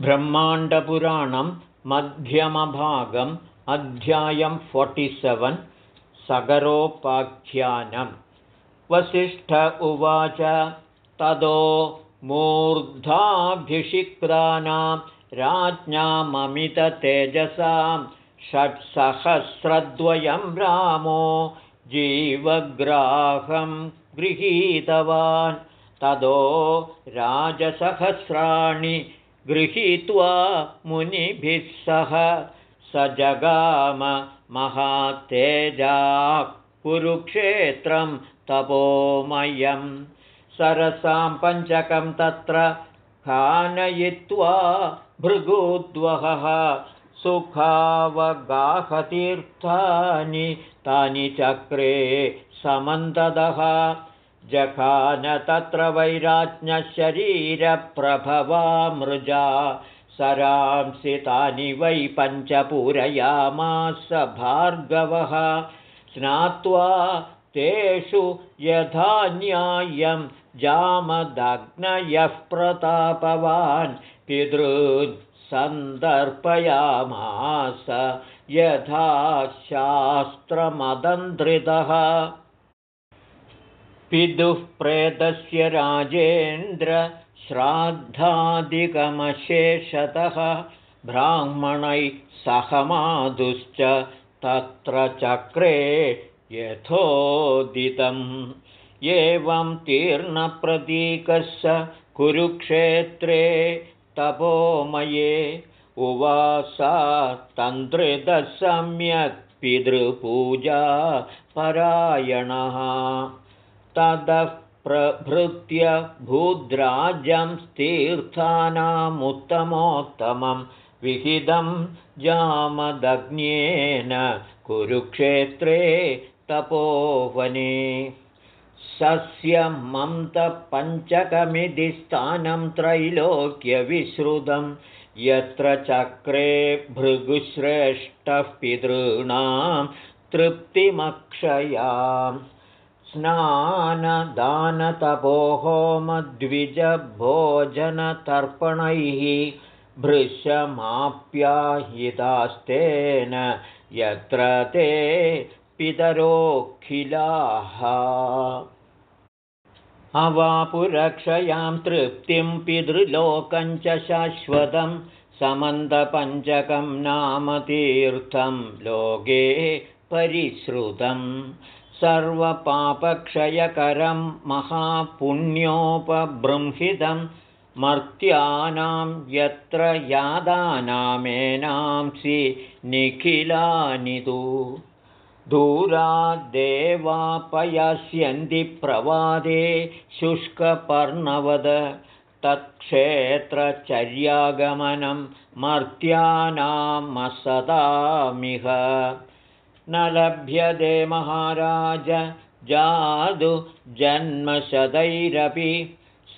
ब्रह्माण्डपुराणं मध्यमभागम् अध्यायं फोर्टिसेवन् सगरोपाख्यानं। वसिष्ठ उवाच तदो मूर्धाभिषिक्तानां राज्ञाममिततेजसां षट्सहस्रद्वयं रामो जीवग्राहं गृहीतवान्। तदो राजसहस्राणि गृहीत्वा मुनिभिः सह स जगाम महातेजा कुरुक्षेत्रं तपोमयं सरसां पञ्चकं तत्र खानयित्वा भृगुद्वहः सुखावगाहतीर्थानि तानि चक्रे समन्तदः जखान तत्र वैराज्ञशरीरप्रभवा मृजा सरांसितानि वै पञ्चपूरयामास भार्गवः। स्नात्वा तेषु यथा न्याय्यं जामदग्नयः प्रतापवान्। पितृन् सन्दर्पयामास यथा शास्त्रमदन्त्रितः पितुः प्रेतस्य राजेन्द्र श्राद्धादिकमशेषतः ब्राह्मणैः सहमादुश्च तत्र चक्रे यथोदितम्। एवं तीर्णप्रतीकस्य कुरुक्षेत्रे तपोमये उवासा तन्त्रितः सम्यक् पितृपूजा परायणः ततः प्रभृत्य भूद्राजं तीर्थानामुत्तमोत्तमं विहितं जामदग्न्येन कुरुक्षेत्रे तपोवने। सस्यमन्तपञ्चकमिति स्थानं त्रैलोक्यविश्रुतं यत्र चक्रे भृगुश्रेष्ठः पितॄणां तृप्तिमक्षयाम् स्नानदानतपोहोमद्विजभोजनतर्पणैः भृशमाप्याहितास्तेन यत्र ते पितरोऽखिलाः। अवापुरक्षयां तृप्तिं पितृलोकञ्च शाश्वतं समन्दपञ्चकं नाम तीर्थं लोके परिश्रुतम् सर्वपापक्षयकरं महापुण्योपबृंहितं मर्त्यानां यत्र यादानामेनांसि निखिलानि तु। दूराद्देवापयास्यन्ति प्रवादे शुष्कपर्णवद तत्क्षेत्रचर्यागमनं मर्त्यानामसदामिह न लभ्यते महाराज जादु जन्मशतैरपि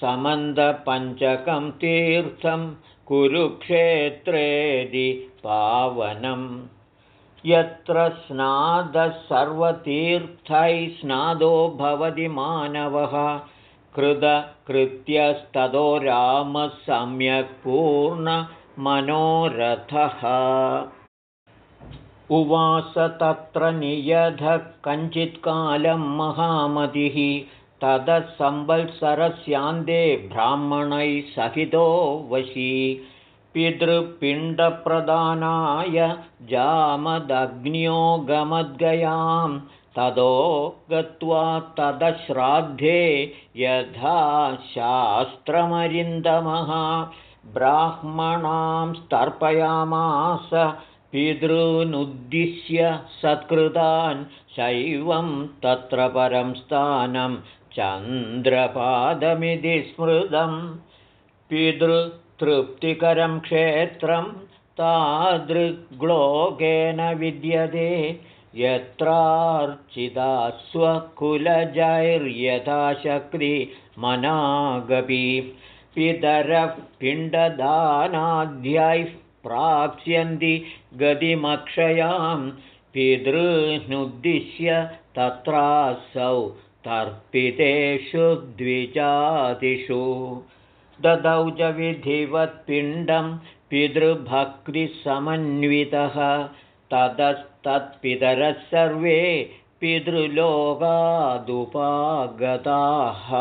समन्दपञ्चकं तीर्थं कुरुक्षेत्रेदि पावनम् यत्र स्नादः सर्वतीर्थैः स्नादो भवति मानवः कृतकृत्यस्ततो रामः सम्यक् पूर्णमनोरथः उवास तत्र नियधः कञ्चित्कालं महामतिः। ततः संवत्सरस्यान्ते ब्राह्मणैः सहितो वशी। पितृपिण्डप्रदानाय जामदग्न्यो गमद्गयां ततो गत्वा तदश्राद्धे यथा शास्त्रमरिन्दमः। ब्राह्मणां स्तर्पयामास पितॄनुद्दिश्य सत्कृतान् शैवं तत्र परं स्थानं चन्द्रपादमिति स्मृतं पितृतृप्तिकरं क्षेत्रं तादृग्लोकेन विद्यते यत्रार्चिता स्वकुलजैर्यथाशक्तिमनागपि पितरः पिण्डदानाद्यैः प्राप्स्यन्ति गतिमक्षयां पितृनुद्दिश्य तत्रासौ तर्पितेषु द्विजातिषु। ददौ च विधिवत्पिण्डं पितृभक्तिसमन्वितः। ततस्तत्पितरः सर्वे पितृलोकादुपागताः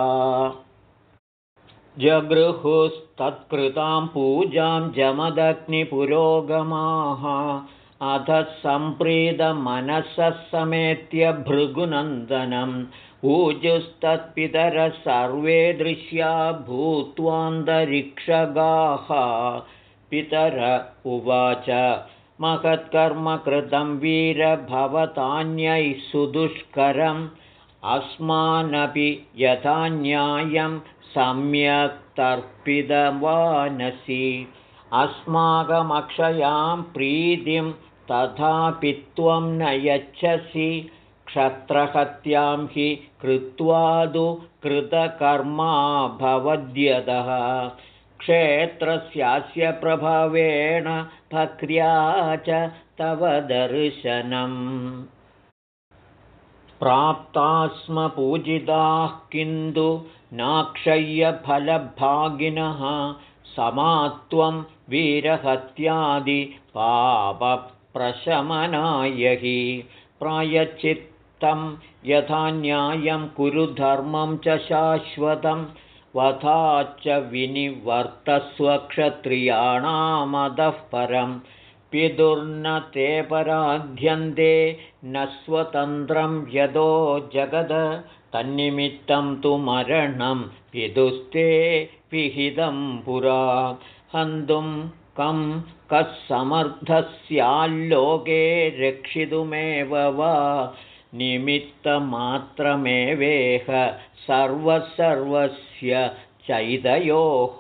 जगृहुस्तत्कृतां पूजां जमदग्निपुरोगमाः। अथ सम्प्रीतमनसः समेत्य भृगुनन्दनम् ऊजुस्तत्पितरः सर्वे दृश्या भूत्वान्तरिक्षगाः। पितर उवाच महत्कर्म कृतं वीरभवतान्यैः सुदुष्करम् अस्मानपि यथा न्यायं सम्यक् तर्पितवानसि। अस्माकमक्षयां प्रीतिं तथापि त्वं न यच्छसि। क्षत्रहत्यां हि कृत्वादु कृतकर्मा भवद्यतः। क्षेत्रस्यास्य प्रभावेण भक्र्या च तव दर्शनम् प्राप्ता स्म पूजिताः किन्तु नाक्षय्यफलभागिनः समात्वं वीरहत्यादिपापप्रशमनाय हि प्रायच्चित्तं यथा न्यायं कुरु धर्मं च शाश्वतं वधाच्च विनिवर्तस्वक्षत्रियाणामदः परं पितुर्न ते पराध्यन्ते न स्वतन्त्रं यदो जगद तन्निमित्तं तु मरणं पितुस्ते विहितं पुरा। हन्तुं कं कः समर्थस्याल्लोके रक्षितुमेव वा? निमित्तमात्रमेवेह सर्वसर्वस्य चैतयोः।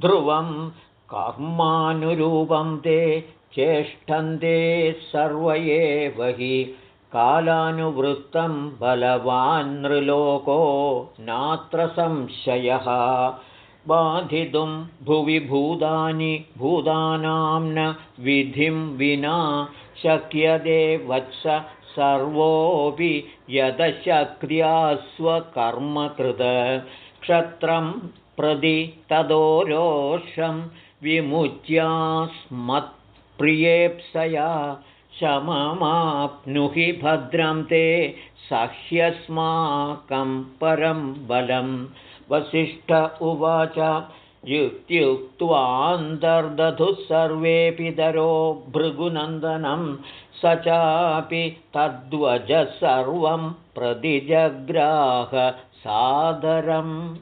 ध्रुवं कर्मानुरूपं ते चेष्टन्ते सर्व एव हि कालानुवृत्तं बलवान् नृलोको नात्र संशयः। बाधितुं भुवि भूतानि भूतानां न विधिं विना शक्यते वत्स सर्वोऽपि यदशक्र्या स्वकर्मकृत क्षत्रं प्रति ततो रोषं विमुच्यास्मत्प्रियेप्सया शममाप्नुहि भद्रं ते सह्यस्माकं परं बलं। वसिष्ठ उवाच युक्त्युक्त्वान्तर्दधुः सर्वेऽपि दरो भृगुनन्दनं। स चापि तद्वजः सर्वं प्रतिजग्राह सादरम्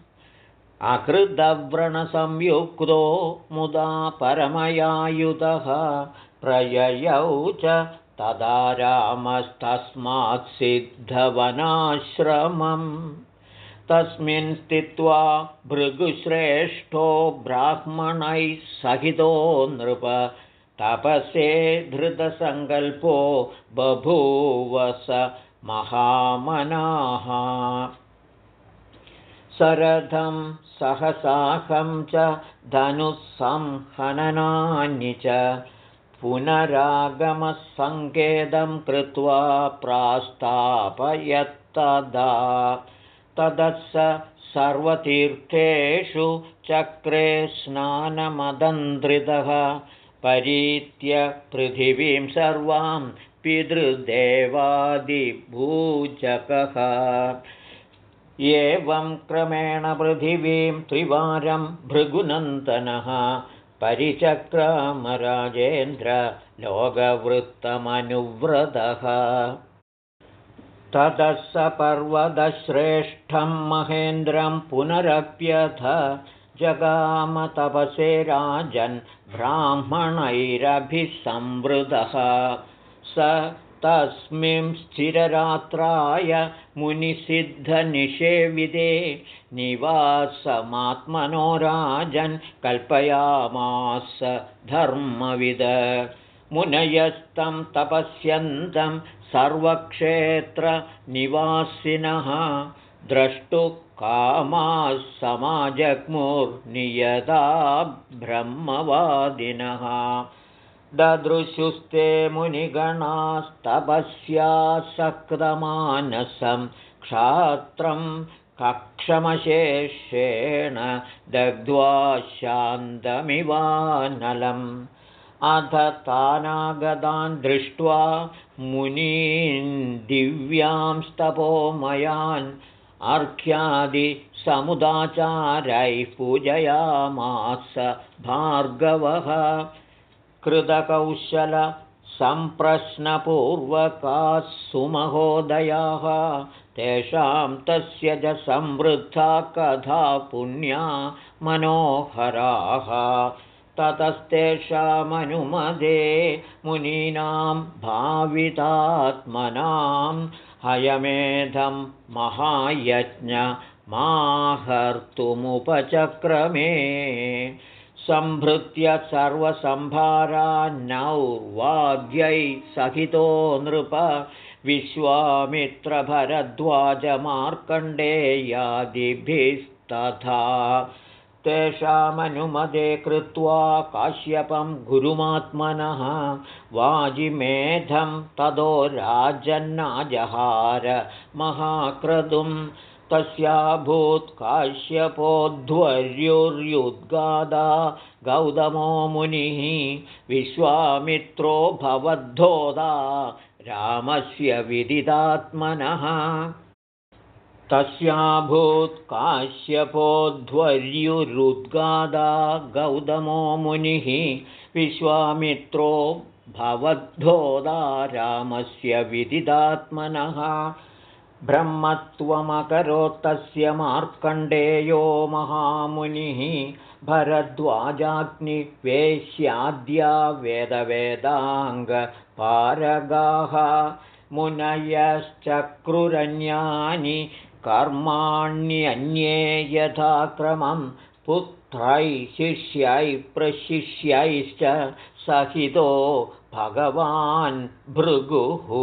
अकृतव्रणसंयुक्तो मुदा परमयायुधः प्रययौ च तदा रामस्तस्मात् सिद्धवनाश्रमम्। तस्मिन् स्थित्वा भृगुश्रेष्ठो ब्राह्मणैः सहितो नृप तपसे धृतसङ्कल्पो बभूवस महामनाः सरथं सहसाहं च धनुःसंहननानि च पुनरागमसङ्केतं कृत्वा प्रास्तापयत्तदा। ततः स सर्वतीर्थेषु चक्रे स्नानमदन्द्रितः परीत्य पृथिवीं सर्वां पितृदेवादिभूचकः एवं क्रमेण पृथिवीं त्रिवारं भृगुनन्दनः। परिचक्रामराजेन्द्र लोकवृत्तमनुव्रतः। ततः स पर्वतश्रेष्ठं महेन्द्रं पुनरप्यथ जगामतपसे राजन् ब्राह्मणैरभिसंवृतः। स स्थिररात्राय मुनिसिद्धनिषेविदे निवासमात्मनो राजन् कल्पयामास धर्मविद। मुनयस्तं तपस्यन्तं सर्वक्षेत्रनिवासिनः द्रष्टुकामाः समाजग्मुर्नियता ब्रह्मवादिनः ददृशुस्ते मुनिगणास्तपस्यासक्तमानसं क्षात्रं कक्षमशेषेण दग्ध्वा शान्तमिवानलम्। अथ तानागतान् दृष्ट्वा मुनीन् दिव्यांस्तपोमयान् अर्घ्यादिसमुदाचारैः पूजयामास भार्गवः कृतकौशलसम्प्रश्नपूर्वकाः सुमहोदयाः तेषां तस्य च संवृद्धा कथा पुण्या मनोहराः। ततस्तेषामनुमदे मुनीनां भावितात्मनां हयमेधं महायज्ञमाहर्तुमुपचक्रमे सम्भृत्य सर्वसम्भारान्नौर्वाद्यै सहितो नृप विश्वामित्रभरद्वाजमार्कण्डेयादिभिस्तथा। तेषामनुमदे कृत्वा काश्यपं गुरुमात्मनः वाजिमेधं ततो राजन्नाजहार महाक्रतुं तस्याभूत्काश्यपोध्वर्युर्युद्गादा गौतमो मुनिः विश्वामित्रो भवद्धोदा रामस्य विदितात्मनः। तस्याभूत्काश्यपोध्वर्युरुद्गादा गौतमो मुनिः विश्वामित्रो भवद्धोदा रामस्य विदिदात्मनः ब्रह्मत्वमकरोत्तस्य मार्कण्डेयो महामुनिः भरद्वाजाग्निवेश्याद्या वेदवेदाङ्गपारगाः मुनयश्चक्रुरन्यानि कर्माण्यन्ये यथाक्रमं पुत्रैः शिष्यैः प्रशिष्यैश्च सहितो भगवान् भृगुः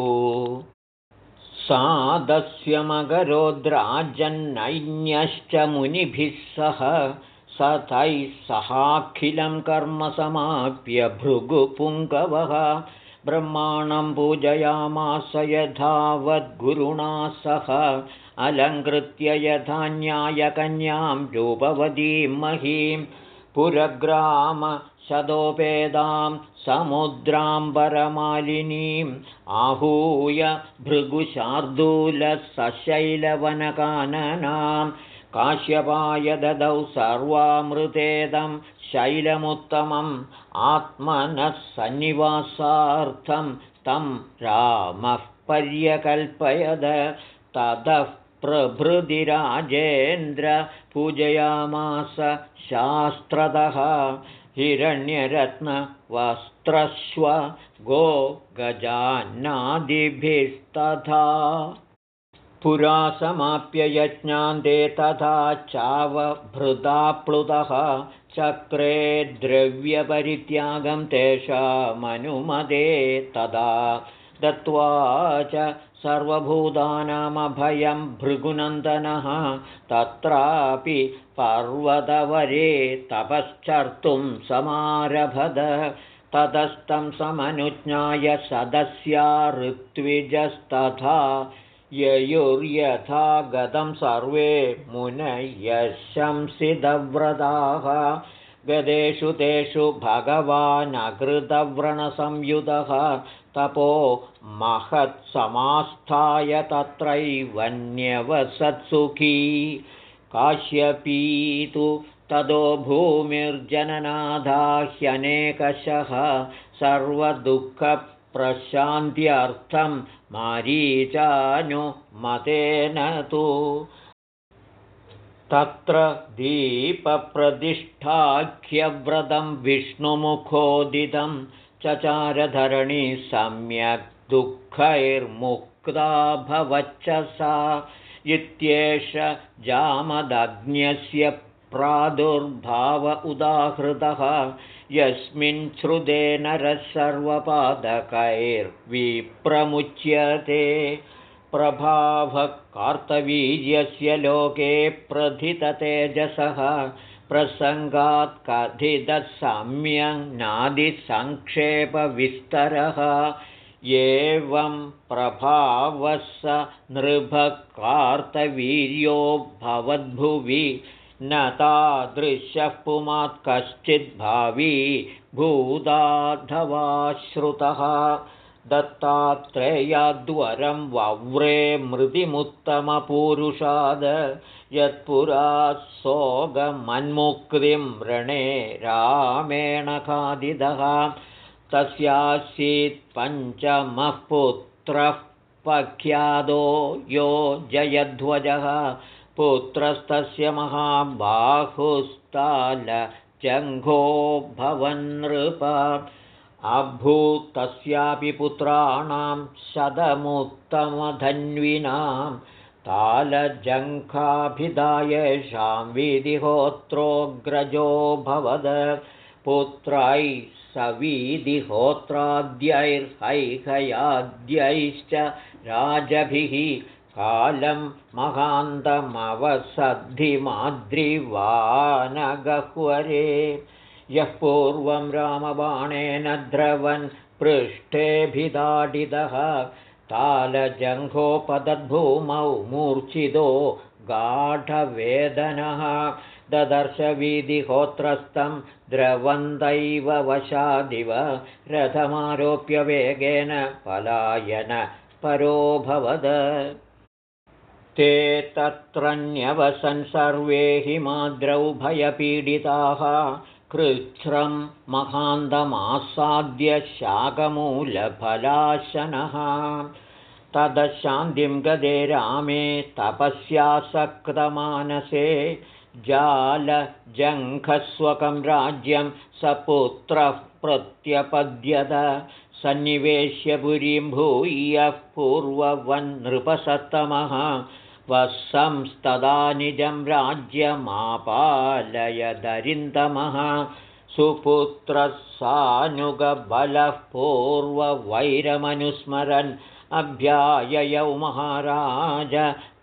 सादस्यमगरोद्राजन्नैन्यश्च मुनिभिः सह सतैः सहाखिलं कर्म समाप्य भृगुपुङ्गवः ब्रह्माणं पूजयामास यथावद्गुरुणा सह अलङ्कृत्य यथा न्यायकन्यां रूपवतीं महीं पुरग्रामशतोपेदां समुद्राम्बरमालिनीम् आहूय भृगुशार्दूलसशैलवनकाननां काश्यपाय ददौ सर्वामृतेदं शैलमुत्तमम् आत्मनः सन्निवासार्थं तं रामः पर्यकल्पयद ततः प्रभृतिराजेन्द्र पूजयामास शास्त्रतः हिरण्यरत्नवस्त्रश्व गो गजान्नादिभिस्तथा पुरा समाप्य यज्ञान्ते तथा चावभृताप्लुतः चक्रे द्रव्यपरित्यागं तेषामनुमदे तदा दत्त्वा च सर्वभूतानामभयं भृगुनन्दनः तत्रापि पर्वतवरे तपश्चर्तुं समारभद। ततस्तं समनुज्ञाय सदस्या ऋत्विजस्तथा ययुर्यथा गतं सर्वे मुनयशंसितव्रताः गदेषु तेषु भगवानकृतव्रणसंयुतः तपो महत्समास्थाय तत्रैवन्यवसत्सुखी। काश्यपी तु ततो भूमिर्जननादाह्यनेकशः सर्वदुःखप्रशान्त्यर्थं मारीचानुमतेन तु तत्र दीपप्रतिष्ठाख्यव्रतं विष्णुमुखोदितं चचारधरणी सम्यक् दुःखैर्मुक्ता भवच्च सा इत्येष जामदग्न्यस्य प्रादुर्भाव उदाहृतः यस्मिन् श्रुते नरः सर्वपादकैर्विप्रमुच्यते प्रभावकार्तवीर्यस्य लोके प्रथिततेजसः प्रसङ्गात् कथितः सम्यङ् नादिसङ्क्षेपविस्तरः। एवं स नृभकार्तवीर्यो भवद्भुवि न तादृशः पुमात् कश्चिद्भावी भूदाधवा श्रुतः दत्तात्रेयाद्वरं वव्रे मृदिमुत्तमपूरुषाद यत्पुरा सोगमन्मुक्तिं व्रणे रामेण खादिदः। तस्यासीत् पञ्चमः पुत्रः पख्यादो यो जयध्वजः। पुत्रस्तस्य महाबाहुस्तालजङ्घो भवन्नृप अभूत्तस्यापि पुत्राणां शतमुत्तमधन्विनां तालजङ्घाभिधायेषां विधिहोत्रोऽग्रजो भवद पुत्रैः सवीधिहोत्राद्यैर्हैहयाद्यैश्च राजभिः कालं महान्तमवसद्धिमाद्रिवानगह्वरे यः पूर्वं रामबाणेन द्रवन् पृष्ठेऽभिदाडितः तालजङ्घोपदद्भूमौ मूर्च्छितो गाढवेदनः। ददर्शवीधिहोत्रस्थं द्रवन्दैव वशादिव रथमारोप्य वेगेन पलायन परोभवद। ते तत्रन्यवसन् सर्वे हि माद्रौ भयपीडिताः कृच्छ्रं महान्तमासाद्य शाकमूलफलाशनः। तदशान्तिं गदे रामे तपस्यासक्तमानसे जालजङ्घस्वकं राज्यं सपुत्रः प्रत्यपद्यत। सन्निवेश्य पुरीं भूयः पूर्ववन्नृपसत्तमः वसंस्तदा निजं राज्यमापालयदरिन्दमः सुपुत्रः सानुगबलः पूर्ववैरमनुस्मरन् अभ्याययौ महाराज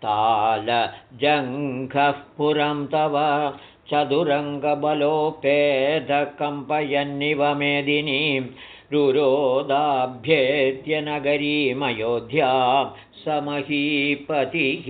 तालजङ्घः पुरं तव चतुरङ्गबलोपेदकम्पयन्निव मेदिनीं रुरोदाभ्येत्य नगरीमयोध्या समहीपतिः।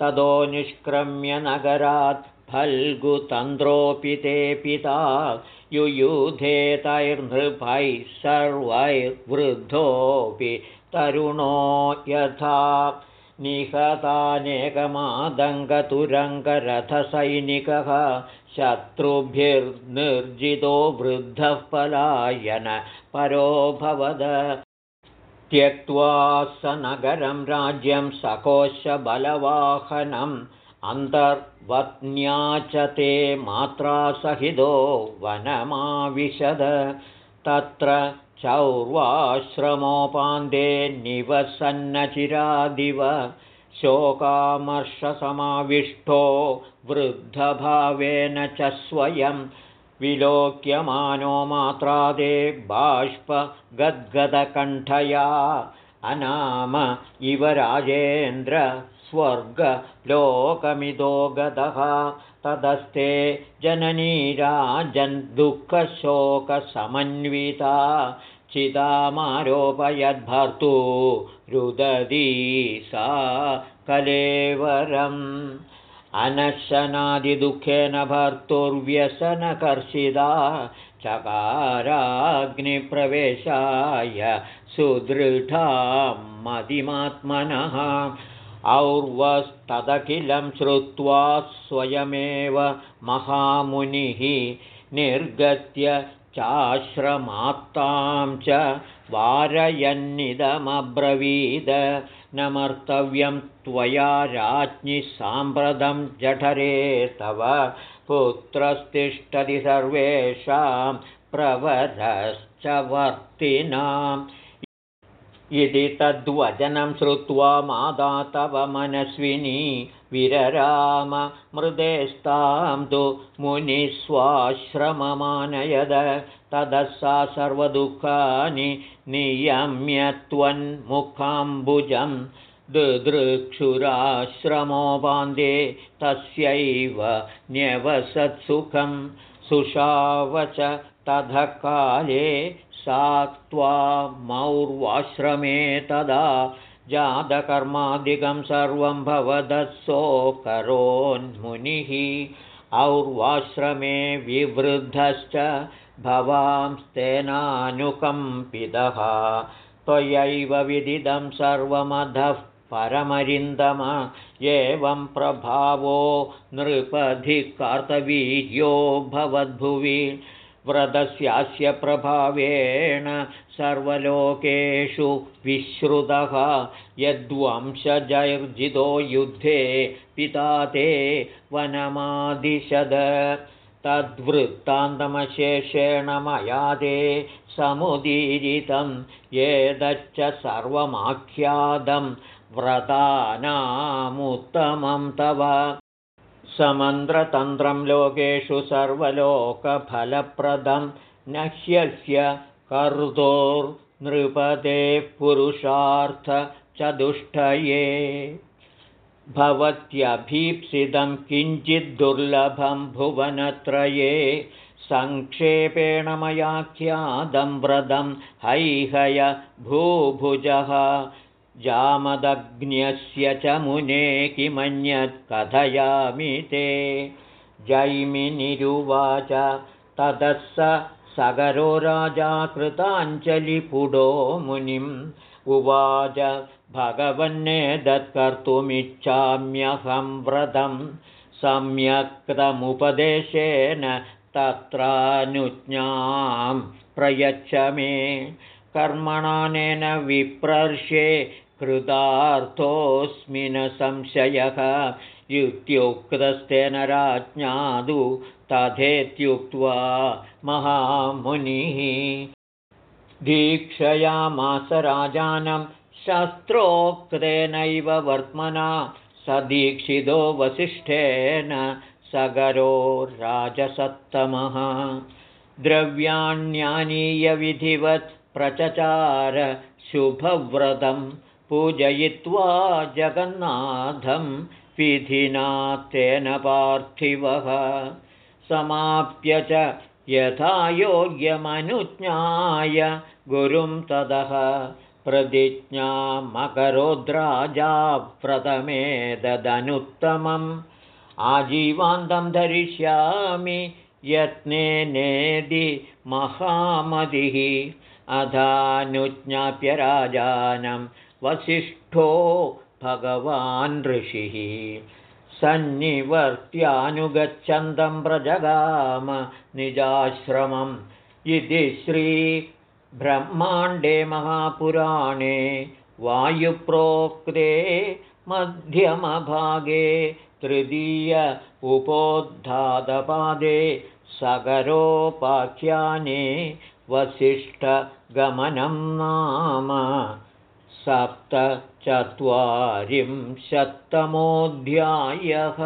ततो निष्क्रम्य नगरात् फल्गुतन्द्रोऽपि ते पिता। युयुधेतैर्नृभैः सर्वैर्वृद्धोऽपि तरुणो यथा। निहतानेकमादङ्गतुरङ्गरथसैनिकः शत्रुभिर्निर्जितो वृद्धः पलायन परोभवद त्यक्त्वा स नगरं राज्यं सकोशबलवाहनम् अन्तर्वत्न्या च ते मात्रा सहितो वनमाविशद। तत्र चौर्वाश्रमोपान्ते निवसन्नचिरादिव शोकामर्षसमाविष्टो वृद्धभावेन च स्वयं विलोक्यमानो मात्रादे बाष्पगद्गदकण्ठया। अनाम इव राजेन्द्र स्वर्गलोकमिदो गतः तदस्ते जननीराजन्दुःखशोकसमन्विता चितामारोपयद्भर्तु रुदधी सा कलेवरम्। अनशनादिदुःखेन भर्तुर्व्यसनकर्षिता चकाराग्निप्रवेशाय सुदृढा मदिमात्मनः। और्वस्तदखिलं श्रुत्वा स्वयमेव महामुनिः निर्गत्य चाश्रमात्तां च वारयन्निदमब्रवीद। न मर्तव्यं त्वया राज्ञि साम्प्रतं जठरे तव। पुत्रस्तिष्ठति सर्वेषां प्रवरश्च वर्तिनाम् इति तद्वचनं श्रुत्वा माता तव मनस्विनी विरराम मृदेस्तां तु मुनिस्वाश्रममानयद ततः सा सर्वदुःखानि नियम्य त्वन्मुखाम्बुजं दुदृक्षुराश्रमोपान्ते तस्यैव न्यवसत्सुखं सुषावच ततः काले सा मौर्वाश्रमे तदा जातकर्मादिकं सर्वं भवदस्सोकरोन्मुनिः और्वाश्रमे विवृद्धश्च भवांस्तेनानुकम्पितः। त्वयैव विदिदं सर्वमधः परमरिन्दम एवं प्रभावो नृपधिकार्तवीर्यो भवद्भुवि व्रतस्यास्य प्रभावेण सर्वलोकेषु विश्रुतः। यद्वंशजैर्जितो युद्धे पिता ते वनमादिशद। तद्वृत्तान्तमशेषेण मया ते समुदीरितं। एतच्च सर्वमाख्यातं व्रतानामुत्तमं तव समन्द्रतन्त्रं लोकेषु सर्वलोकफलप्रदं न ह्यस्य कर्तोर्नृपतेः पुरुषार्थचतुष्टये। भवत्यभीप्सितं किञ्चिद्दुर्लभं भुवनत्रये सङ्क्षेपेण मयाख्यादं व्रतं हैहय भूभुजः जामदग्न्यस्य च मुने किमन्यत् कथयामि ते। जैमिनिरुवाच ततः स सगरो राजा कृताञ्जलिपुडो मुनिम् उवाच भगवन्नेदत्कर्तुमिच्छाम्यहं व्रतं। सम्यक्तमुपदेशेन तत्रानुज्ञां प्रयच्छ मे। कर्मणानेन विप्रर्षे कृतार्थोऽस्मि न संशयः। इत्युक्तस्तेन राज्ञादु तथेत्युक्त्वा महामुनिः। दीक्षयामास राजानं शस्त्रोक्तेनैव वर्त्मना स दीक्षितो वसिष्ठेन सगरो राजसत्तमः। द्रव्याण्यानीयविधिवत् प्रचचार शुभव्रतं पूजयित्वा जगन्नाथं विधिना तेन पार्थिवः। समाप्य च यथा योग्यमनुज्ञाय गुरुं ततः प्रतिज्ञामकरोद्राजा प्रथमेदनुत्तमम् आजीवान्तं धरिष्यामि यत्नेनेदि महामतिः अधानुज्ञाप्य राजानं वसिष्ठो भगवान् ऋषिः। सन्निवर्त्यानुगच्छन्तं प्रजगाम निजाश्रमम्। इति श्रीब्रह्माण्डे महापुराणे वायुप्रोक्ते मध्यमभागे तृतीय उपोद्धातपादे सगरोपाख्याने वसिष्ठगमनं नाम सप्तचत्वारिंशत्तमोऽध्यायः